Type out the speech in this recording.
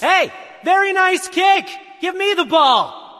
Hey, very nice kick. Give me the ball.